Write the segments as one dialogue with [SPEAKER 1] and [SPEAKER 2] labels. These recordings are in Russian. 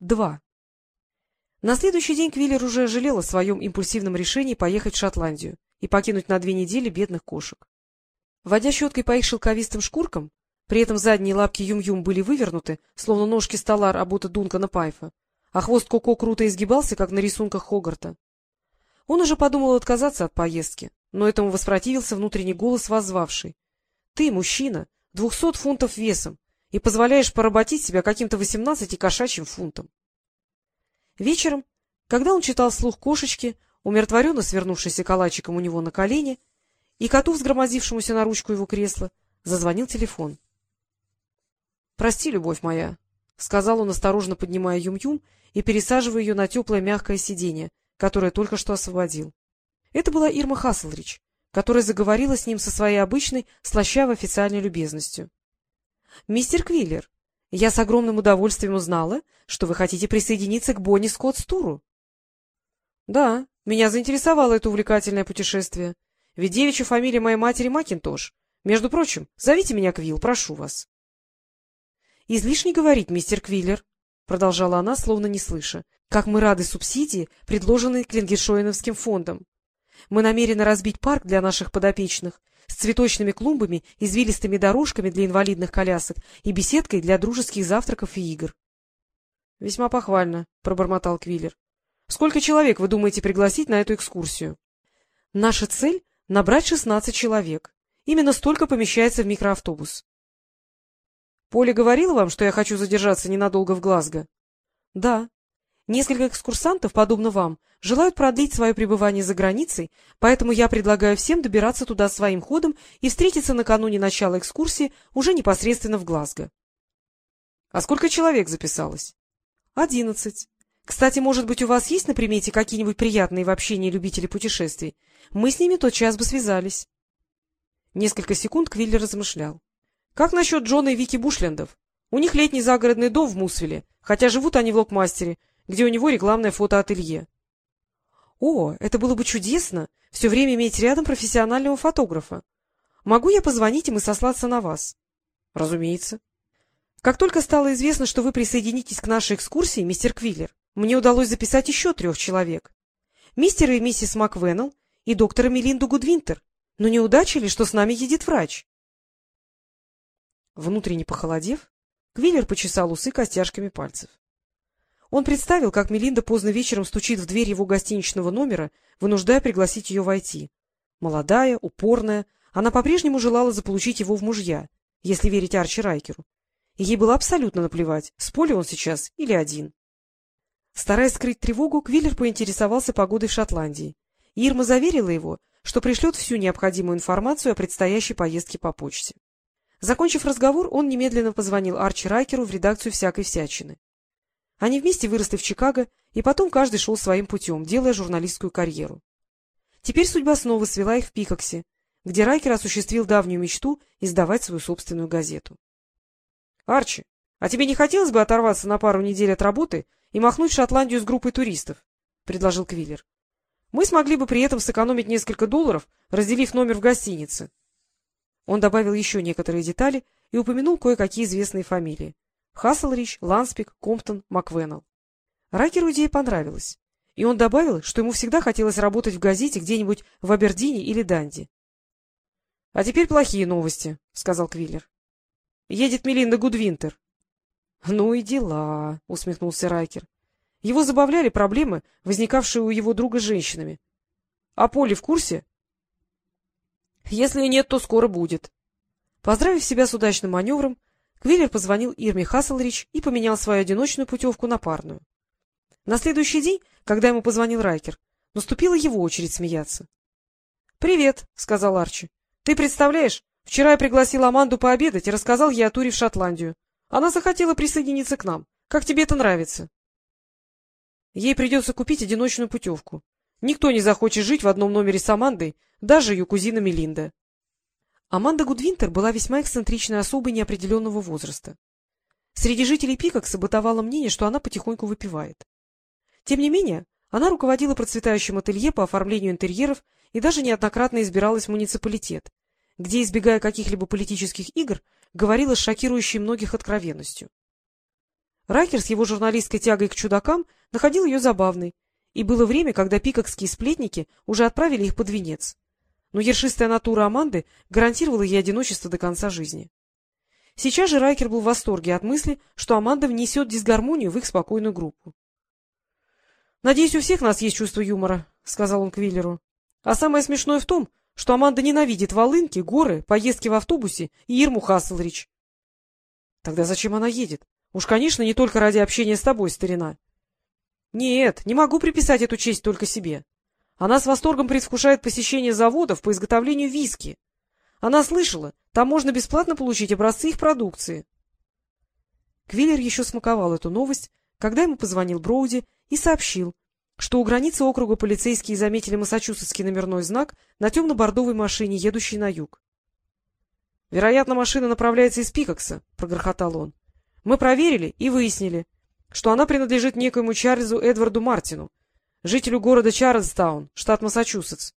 [SPEAKER 1] Два. На следующий день Квиллер уже жалел о своем импульсивном решении поехать в Шотландию и покинуть на две недели бедных кошек. Водя щеткой по их шелковистым шкуркам, при этом задние лапки Юм-Юм были вывернуты, словно ножки стола работы Дункана Пайфа, а хвост Коко круто изгибался, как на рисунках Хогарта. Он уже подумал отказаться от поездки, но этому воспротивился внутренний голос, воззвавший. — Ты, мужчина, двухсот фунтов весом, и позволяешь поработить себя каким-то восемнадцати кошачьим фунтом. Вечером, когда он читал вслух кошечки, умиротворенно свернувшейся калачиком у него на колени, и коту, взгромозившемуся на ручку его кресла, зазвонил телефон. — Прости, любовь моя, — сказал он, осторожно поднимая Юм-Юм и пересаживая ее на теплое мягкое сиденье, которое только что освободил. Это была Ирма Хасселрич, которая заговорила с ним со своей обычной слащавой официальной любезностью. — Мистер Квиллер, я с огромным удовольствием узнала, что вы хотите присоединиться к Бонни Скотт-Стуру. — Да, меня заинтересовало это увлекательное путешествие. Ведь девичья фамилия моей матери Макинтош. Между прочим, зовите меня Квилл, прошу вас. — Излишне говорить, мистер Квиллер, — продолжала она, словно не слыша, — как мы рады субсидии, предложенной Клингершоиновским фондом. Мы намерены разбить парк для наших подопечных с цветочными клумбами, извилистыми дорожками для инвалидных колясок и беседкой для дружеских завтраков и игр. — Весьма похвально, — пробормотал Квиллер. — Сколько человек вы думаете пригласить на эту экскурсию? — Наша цель — набрать шестнадцать человек. Именно столько помещается в микроавтобус. — Поля говорила вам, что я хочу задержаться ненадолго в Глазго? — Да. Несколько экскурсантов, подобно вам, желают продлить свое пребывание за границей, поэтому я предлагаю всем добираться туда своим ходом и встретиться накануне начала экскурсии уже непосредственно в Глазго. — А сколько человек записалось? — Одиннадцать. Кстати, может быть, у вас есть на примете какие-нибудь приятные в общении любители путешествий? Мы с ними тотчас бы связались. Несколько секунд Квиллер размышлял. — Как насчет Джона и Вики Бушлендов? У них летний загородный дом в Мусвеле, хотя живут они в Локмастере, где у него рекламное фотоателье. — О, это было бы чудесно! Все время иметь рядом профессионального фотографа. Могу я позвонить им и сослаться на вас? — Разумеется. Как только стало известно, что вы присоединитесь к нашей экскурсии, мистер Квиллер, мне удалось записать еще трех человек. Мистера и миссис Маквеннелл и доктора Мелинду Гудвинтер. Но не удача ли, что с нами едет врач? Внутренне похолодев, Квиллер почесал усы костяшками пальцев. Он представил, как Мелинда поздно вечером стучит в дверь его гостиничного номера, вынуждая пригласить ее войти. Молодая, упорная, она по-прежнему желала заполучить его в мужья, если верить Арчи Райкеру. И ей было абсолютно наплевать, с поля он сейчас или один. Стараясь скрыть тревогу, Квиллер поинтересовался погодой в Шотландии. Ирма заверила его, что пришлет всю необходимую информацию о предстоящей поездке по почте. Закончив разговор, он немедленно позвонил Арчи Райкеру в редакцию всякой всячины. Они вместе выросли в Чикаго, и потом каждый шел своим путем, делая журналистскую карьеру. Теперь судьба снова свела их в Пикоксе, где Райкер осуществил давнюю мечту издавать свою собственную газету. — Арчи, а тебе не хотелось бы оторваться на пару недель от работы и махнуть в Шотландию с группой туристов? — предложил Квиллер. — Мы смогли бы при этом сэкономить несколько долларов, разделив номер в гостинице. Он добавил еще некоторые детали и упомянул кое-какие известные фамилии. Хасселрич, Ланспик, Комптон, Маквеннелл. Райкеру идея понравилась, и он добавил, что ему всегда хотелось работать в газете где-нибудь в Абердине или Данди. — А теперь плохие новости, — сказал Квиллер. — Едет Мелинда Гудвинтер. — Ну и дела, — усмехнулся Райкер. Его забавляли проблемы, возникавшие у его друга с женщинами. — А Поле в курсе? — Если нет, то скоро будет. Поздравив себя с удачным маневром, Квиллер позвонил Ирме Хасселрич и поменял свою одиночную путевку на парную. На следующий день, когда ему позвонил Райкер, наступила его очередь смеяться. — Привет, — сказал Арчи. — Ты представляешь, вчера я пригласил Аманду пообедать и рассказал ей о туре в Шотландию. Она захотела присоединиться к нам. Как тебе это нравится? Ей придется купить одиночную путевку. Никто не захочет жить в одном номере с Амандой, даже ее кузина Мелинда. Аманда Гудвинтер была весьма эксцентричной особой неопределенного возраста. Среди жителей Пикокса бытовало мнение, что она потихоньку выпивает. Тем не менее, она руководила процветающим ателье по оформлению интерьеров и даже неоднократно избиралась в муниципалитет, где, избегая каких-либо политических игр, говорила с шокирующей многих откровенностью. Райкер с его журналистской тягой к чудакам находил ее забавной, и было время, когда пикокские сплетники уже отправили их под венец. Но ершистая натура Аманды гарантировала ей одиночество до конца жизни. Сейчас же Райкер был в восторге от мысли, что Аманда внесет дисгармонию в их спокойную группу. — Надеюсь, у всех нас есть чувство юмора, — сказал он Квиллеру. — А самое смешное в том, что Аманда ненавидит волынки, горы, поездки в автобусе и Ирму Хасселрич. — Тогда зачем она едет? Уж, конечно, не только ради общения с тобой, старина. — Нет, не могу приписать эту честь только себе. Она с восторгом предвкушает посещение заводов по изготовлению виски. Она слышала, там можно бесплатно получить образцы их продукции. Квиллер еще смаковал эту новость, когда ему позвонил Броуди и сообщил, что у границы округа полицейские заметили массачусетский номерной знак на темно-бордовой машине, едущей на юг. — Вероятно, машина направляется из Пикокса, — прогрохотал он. — Мы проверили и выяснили, что она принадлежит некоему Чарльзу Эдварду Мартину, жителю города Чарльстаун, штат Массачусетс.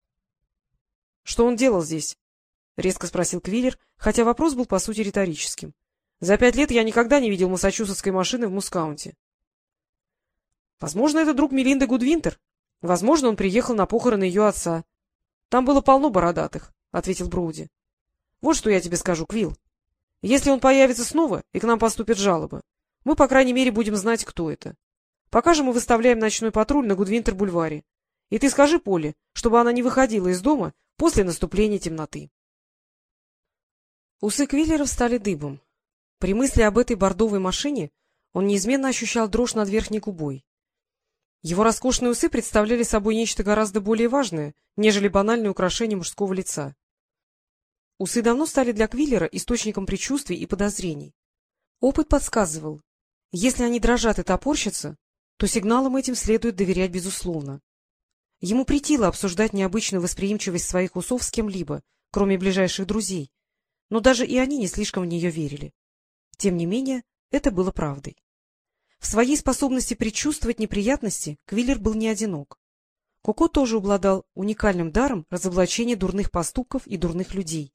[SPEAKER 1] — Что он делал здесь? — резко спросил Квиллер, хотя вопрос был по сути риторическим. — За пять лет я никогда не видел массачусетской машины в Мускаунте. — Возможно, это друг Мелинды Гудвинтер. Возможно, он приехал на похороны ее отца. — Там было полно бородатых, — ответил Броуди. — Вот что я тебе скажу, Квилл. Если он появится снова, и к нам поступят жалобы, мы, по крайней мере, будем знать, кто это. Пока же мы выставляем ночной патруль на Гудвинтер-бульваре. И ты скажи Поле, чтобы она не выходила из дома после наступления темноты. Усы Квиллера стали дыбом. При мысли об этой бордовой машине он неизменно ощущал дрожь над верхней губой. Его роскошные усы представляли собой нечто гораздо более важное, нежели банальное украшение мужского лица. Усы давно стали для Квиллера источником предчувствий и подозрений. Опыт подсказывал, если они дрожат и топорщатся, то сигналам этим следует доверять безусловно. Ему притило обсуждать необычную восприимчивость своих усов с кем-либо, кроме ближайших друзей, но даже и они не слишком в нее верили. Тем не менее, это было правдой. В своей способности предчувствовать неприятности Квиллер был не одинок. Коко тоже обладал уникальным даром разоблачения дурных поступков и дурных людей.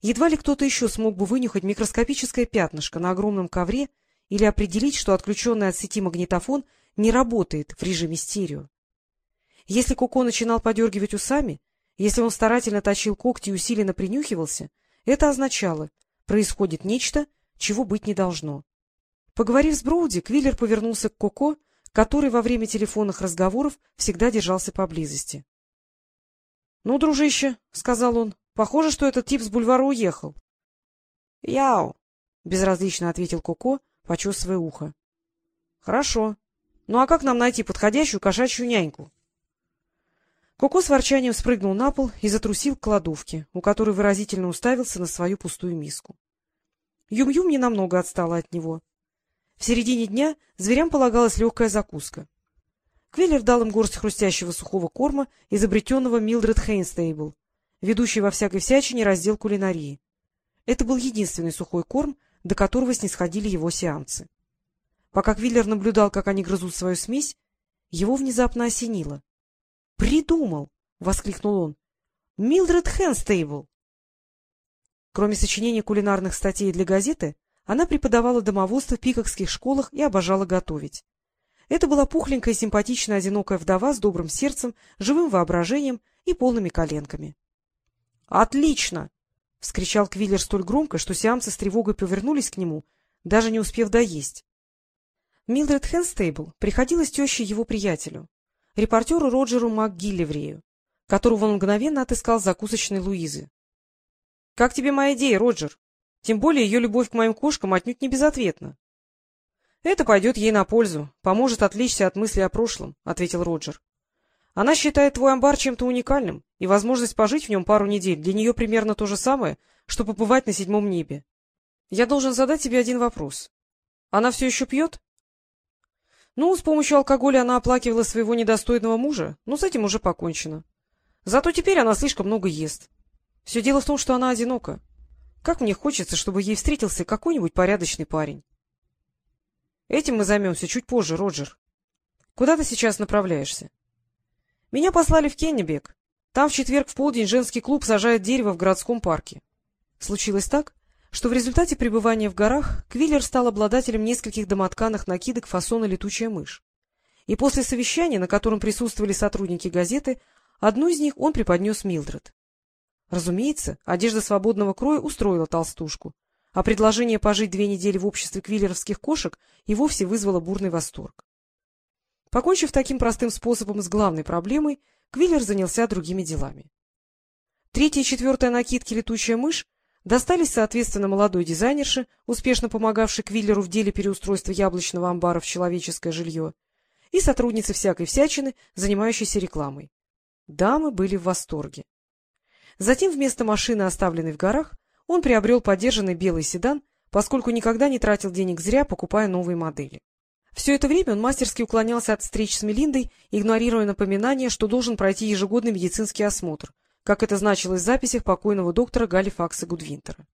[SPEAKER 1] Едва ли кто-то еще смог бы вынюхать микроскопическое пятнышко на огромном ковре или определить, что отключенный от сети магнитофон не работает в режиме стерео. Если Коко начинал подергивать усами, если он старательно точил когти и усиленно принюхивался, это означало, происходит нечто, чего быть не должно. Поговорив с Броуди, Квиллер повернулся к Коко, который во время телефонных разговоров всегда держался поблизости. — Ну, дружище, — сказал он, — похоже, что этот тип с бульвара уехал. — Яу, — безразлично ответил Коко, почесывая ухо. — Хорошо. Ну а как нам найти подходящую кошачью няньку? Коко с ворчанием спрыгнул на пол и затрусил к кладовке, у которой выразительно уставился на свою пустую миску. Юм-Юм ненамного отстала от него. В середине дня зверям полагалась легкая закуска. Квиллер дал им горсть хрустящего сухого корма, изобретенного Милдред Хейнстейбл, ведущий во всякой всячине раздел кулинарии. Это был единственный сухой корм, до которого снисходили его сеансы. Пока Квиллер наблюдал, как они грызут свою смесь, его внезапно осенило. — Придумал! — воскликнул он. — Милдред Хэнстейбл! Кроме сочинения кулинарных статей для газеты, она преподавала домоводство в пикокских школах и обожала готовить. Это была пухленькая, симпатичная, одинокая вдова с добрым сердцем, живым воображением и полными коленками. — Отлично! — вскричал Квиллер столь громко, что сиамцы с тревогой повернулись к нему, даже не успев доесть. Милдред Хэнстейбл приходилась тещей его приятелю репортеру Роджеру МакГиллеврею, которого он мгновенно отыскал закусочной Луизы. — Как тебе моя идея, Роджер? Тем более ее любовь к моим кошкам отнюдь не безответна. — Это пойдет ей на пользу, поможет отвлечься от мысли о прошлом, — ответил Роджер. — Она считает твой амбар чем-то уникальным, и возможность пожить в нем пару недель для нее примерно то же самое, что побывать на седьмом небе. Я должен задать тебе один вопрос. Она все еще пьет? Ну, с помощью алкоголя она оплакивала своего недостойного мужа, но с этим уже покончено. Зато теперь она слишком много ест. Все дело в том, что она одинока. Как мне хочется, чтобы ей встретился какой-нибудь порядочный парень. Этим мы займемся чуть позже, Роджер. Куда ты сейчас направляешься? Меня послали в Кеннебек. Там в четверг в полдень женский клуб сажает дерево в городском парке. Случилось так, что в результате пребывания в горах Квиллер стал обладателем нескольких домотканых накидок фасона «Летучая мышь». И после совещания, на котором присутствовали сотрудники газеты, одну из них он преподнес Милдред. Разумеется, одежда свободного кроя устроила толстушку, а предложение пожить две недели в обществе квиллеровских кошек и вовсе вызвало бурный восторг. Покончив таким простым способом с главной проблемой, Квиллер занялся другими делами. Третья и четвертая накидки «Летучая мышь» достались, соответственно, молодой дизайнерше, успешно помогавшей Квиллеру в деле переустройства яблочного амбара в человеческое жилье, и сотруднице всякой всячины, занимающейся рекламой. Дамы были в восторге. Затем вместо машины, оставленной в горах, он приобрел подержанный белый седан, поскольку никогда не тратил денег зря, покупая новые модели. Все это время он мастерски уклонялся от встреч с Мелиндой, игнорируя напоминание, что должен пройти ежегодный медицинский осмотр, как это значилось в записях покойного доктора Галифакса Гудвинтера.